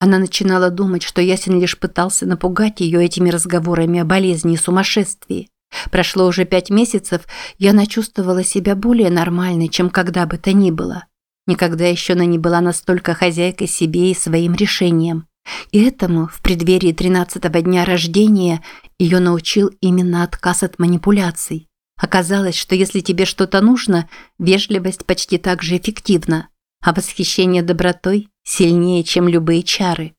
Она начинала думать, что Ясен лишь пытался напугать ее этими разговорами о болезни и сумасшествии. Прошло уже пять месяцев, и она чувствовала себя более нормальной, чем когда бы то ни было. Никогда еще она не была настолько хозяйкой себе и своим решением. И этому в преддверии тринадцатого дня рождения ее научил именно отказ от манипуляций. Оказалось, что если тебе что-то нужно, вежливость почти так же эффективна, а восхищение добротой сильнее, чем любые чары.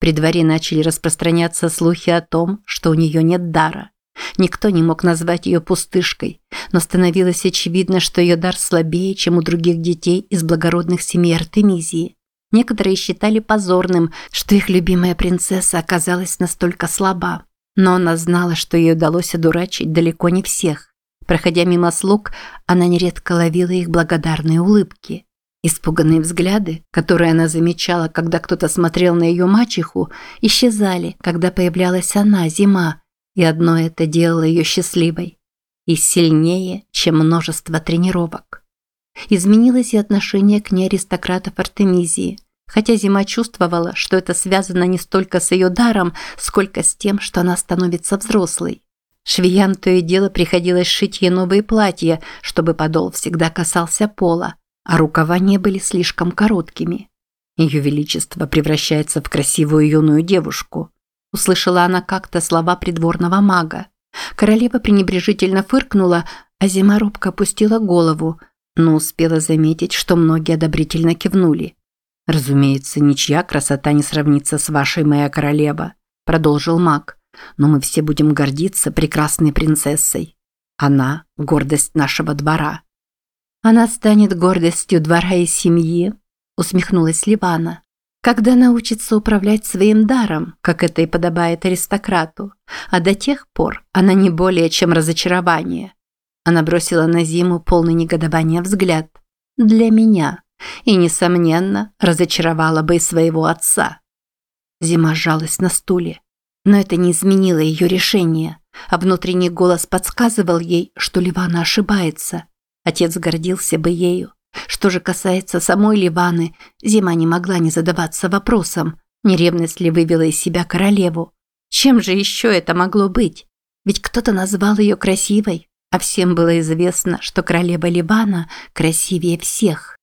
При дворе начали распространяться слухи о том, что у нее нет дара. Никто не мог назвать ее пустышкой, но становилось очевидно, что ее дар слабее, чем у других детей из благородных семей Артемизии. Некоторые считали позорным, что их любимая принцесса оказалась настолько слаба. Но она знала, что ей удалось одурачить далеко не всех. Проходя мимо слуг, она нередко ловила их благодарные улыбки. Испуганные взгляды, которые она замечала, когда кто-то смотрел на ее мачеху, исчезали, когда появлялась она, зима, и одно это делало ее счастливой. И сильнее, чем множество тренировок. Изменилось и отношение к ней аристократов Артемизии, хотя Зима чувствовала, что это связано не столько с ее даром, сколько с тем, что она становится взрослой. Швеям то и дело приходилось шить ей новые платья, чтобы подол всегда касался пола, а рукава не были слишком короткими. Ее величество превращается в красивую юную девушку – Услышала она как-то слова придворного мага. Королева пренебрежительно фыркнула, а Зима робко опустила голову, но успела заметить, что многие одобрительно кивнули. «Разумеется, ничья красота не сравнится с вашей, моя королева», – продолжил маг. «Но мы все будем гордиться прекрасной принцессой. Она – гордость нашего двора». «Она станет гордостью двора и семьи», – усмехнулась Ливана когда научится управлять своим даром, как это и подобает аристократу, а до тех пор она не более чем разочарование. Она бросила на Зиму полный негодования взгляд. Для меня. И, несомненно, разочаровала бы и своего отца. Зима сжалась на стуле. Но это не изменило ее решение, а внутренний голос подсказывал ей, что Ливана ошибается. Отец гордился бы ею. Что же касается самой Ливаны, Зима не могла не задаваться вопросом, не ревность ли вывела из себя королеву. Чем же еще это могло быть? Ведь кто-то назвал ее красивой, а всем было известно, что королева Ливана красивее всех.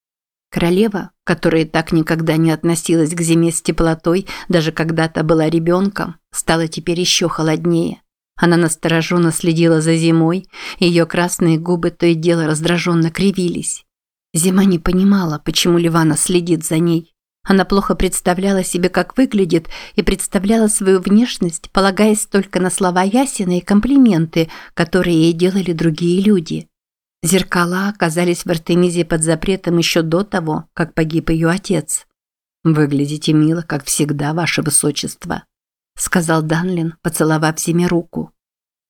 Королева, которая так никогда не относилась к зиме с теплотой, даже когда-то была ребенком, стала теперь еще холоднее. Она настороженно следила за зимой, ее красные губы то и дело раздраженно кривились. Зима не понимала, почему Ливана следит за ней. Она плохо представляла себе, как выглядит, и представляла свою внешность, полагаясь только на слова Ясина и комплименты, которые ей делали другие люди. Зеркала оказались в Артемизе под запретом еще до того, как погиб ее отец. «Выглядите мило, как всегда, ваше высочество», – сказал Данлин, поцеловав Зиме руку.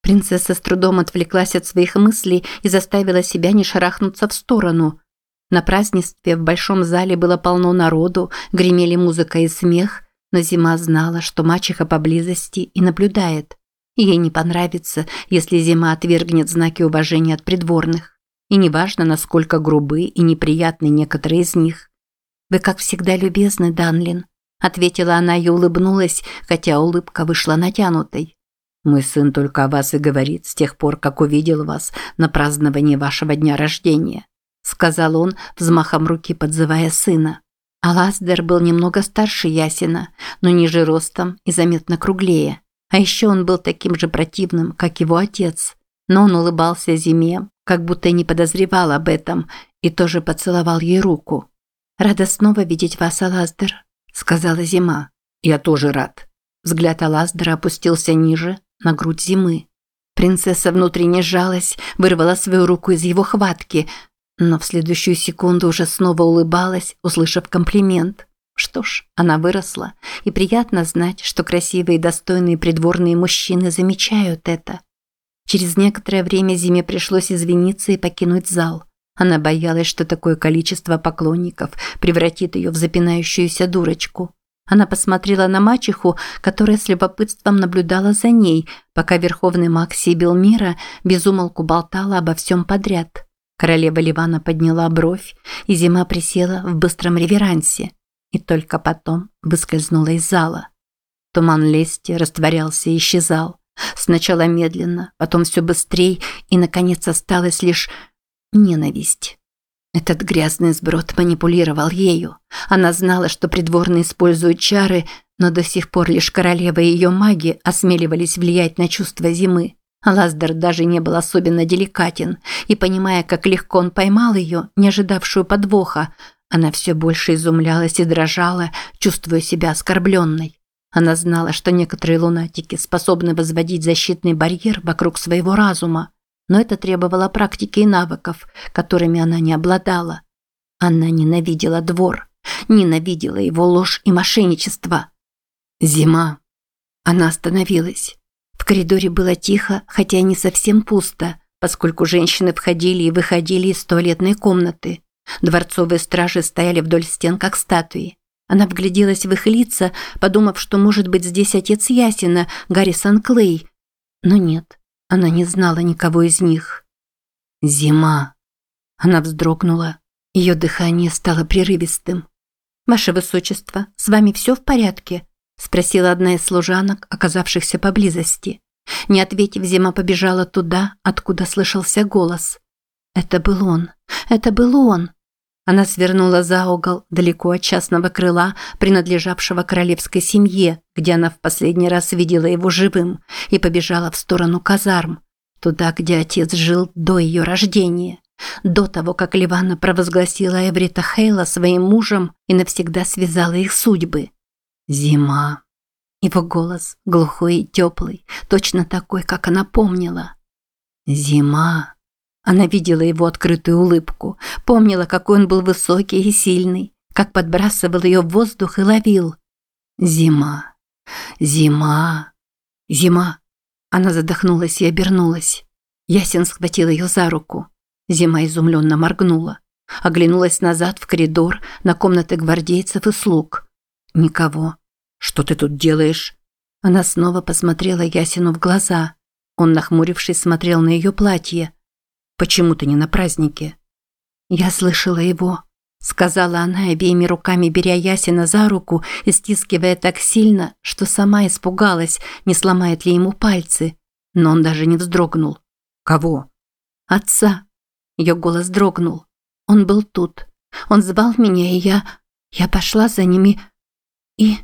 Принцесса с трудом отвлеклась от своих мыслей и заставила себя не шарахнуться в сторону – на празднестве в большом зале было полно народу, гремели музыка и смех, но Зима знала, что мачеха поблизости и наблюдает. Ей не понравится, если Зима отвергнет знаки уважения от придворных. И неважно, насколько грубы и неприятны некоторые из них. «Вы, как всегда, любезны, Данлин», – ответила она и улыбнулась, хотя улыбка вышла натянутой. «Мой сын только о вас и говорит с тех пор, как увидел вас на праздновании вашего дня рождения сказал он, взмахом руки подзывая сына. Алаздер был немного старше Ясина, но ниже ростом и заметно круглее. А еще он был таким же противным, как его отец. Но он улыбался Зиме, как будто не подозревал об этом, и тоже поцеловал ей руку. «Рада снова видеть вас, Алаздер», – сказала Зима. «Я тоже рад». Взгляд Алаздера опустился ниже, на грудь Зимы. Принцесса внутренне сжалась, вырвала свою руку из его хватки, но в следующую секунду уже снова улыбалась, услышав комплимент. Что ж, она выросла, и приятно знать, что красивые и достойные придворные мужчины замечают это. Через некоторое время Зиме пришлось извиниться и покинуть зал. Она боялась, что такое количество поклонников превратит ее в запинающуюся дурочку. Она посмотрела на мачеху, которая с любопытством наблюдала за ней, пока верховный маг Сибил Мира безумолку болтала обо всем подряд. Королева Ливана подняла бровь, и зима присела в быстром реверансе. и только потом выскользнула из зала. Туман лести растворялся и исчезал. Сначала медленно, потом все быстрее, и, наконец, осталась лишь ненависть. Этот грязный сброд манипулировал ею. Она знала, что придворные используют чары, но до сих пор лишь королева и ее маги осмеливались влиять на чувства зимы. Лаздер даже не был особенно деликатен, и, понимая, как легко он поймал ее, не ожидавшую подвоха, она все больше изумлялась и дрожала, чувствуя себя оскорбленной. Она знала, что некоторые лунатики способны возводить защитный барьер вокруг своего разума, но это требовало практики и навыков, которыми она не обладала. Она ненавидела двор, ненавидела его ложь и мошенничество. Зима. Она остановилась. В коридоре было тихо, хотя и не совсем пусто, поскольку женщины входили и выходили из туалетной комнаты. Дворцовые стражи стояли вдоль стен, как статуи. Она вгляделась в их лица, подумав, что может быть здесь отец Ясина, Гаррисон Клей. Но нет, она не знала никого из них. Зима. Она вздрогнула. Ее дыхание стало прерывистым. «Ваше Высочество, с вами все в порядке?» – спросила одна из служанок, оказавшихся поблизости. Не ответив, Зима побежала туда, откуда слышался голос. Это был он. Это был он. Она свернула за угол, далеко от частного крыла, принадлежавшего королевской семье, где она в последний раз видела его живым, и побежала в сторону казарм, туда, где отец жил до ее рождения, до того, как Ливана провозгласила Эврита Хейла своим мужем и навсегда связала их судьбы. Зима. Его голос глухой и теплый, точно такой, как она помнила. Зима. Она видела его открытую улыбку, помнила, какой он был высокий и сильный, как подбрасывал ее в воздух и ловил. Зима. Зима. Зима. Она задохнулась и обернулась. Ясен схватил ее за руку. Зима изумленно моргнула. Оглянулась назад в коридор, на комнаты гвардейцев и слуг. Никого. «Что ты тут делаешь?» Она снова посмотрела Ясину в глаза. Он, нахмурившись, смотрел на ее платье. Почему ты не на празднике?» «Я слышала его», – сказала она, обеими руками беря Ясина за руку и стискивая так сильно, что сама испугалась, не сломает ли ему пальцы. Но он даже не вздрогнул. «Кого?» «Отца». Ее голос дрогнул. «Он был тут. Он звал меня, и я... Я пошла за ними и...»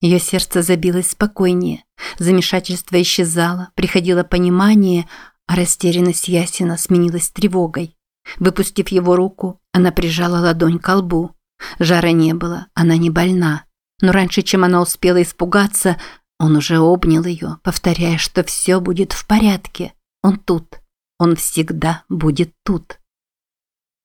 Ее сердце забилось спокойнее. Замешательство исчезало, приходило понимание, а растерянность Ясина сменилась тревогой. Выпустив его руку, она прижала ладонь к лбу. Жара не было, она не больна. Но раньше, чем она успела испугаться, он уже обнял ее, повторяя, что все будет в порядке. Он тут. Он всегда будет тут.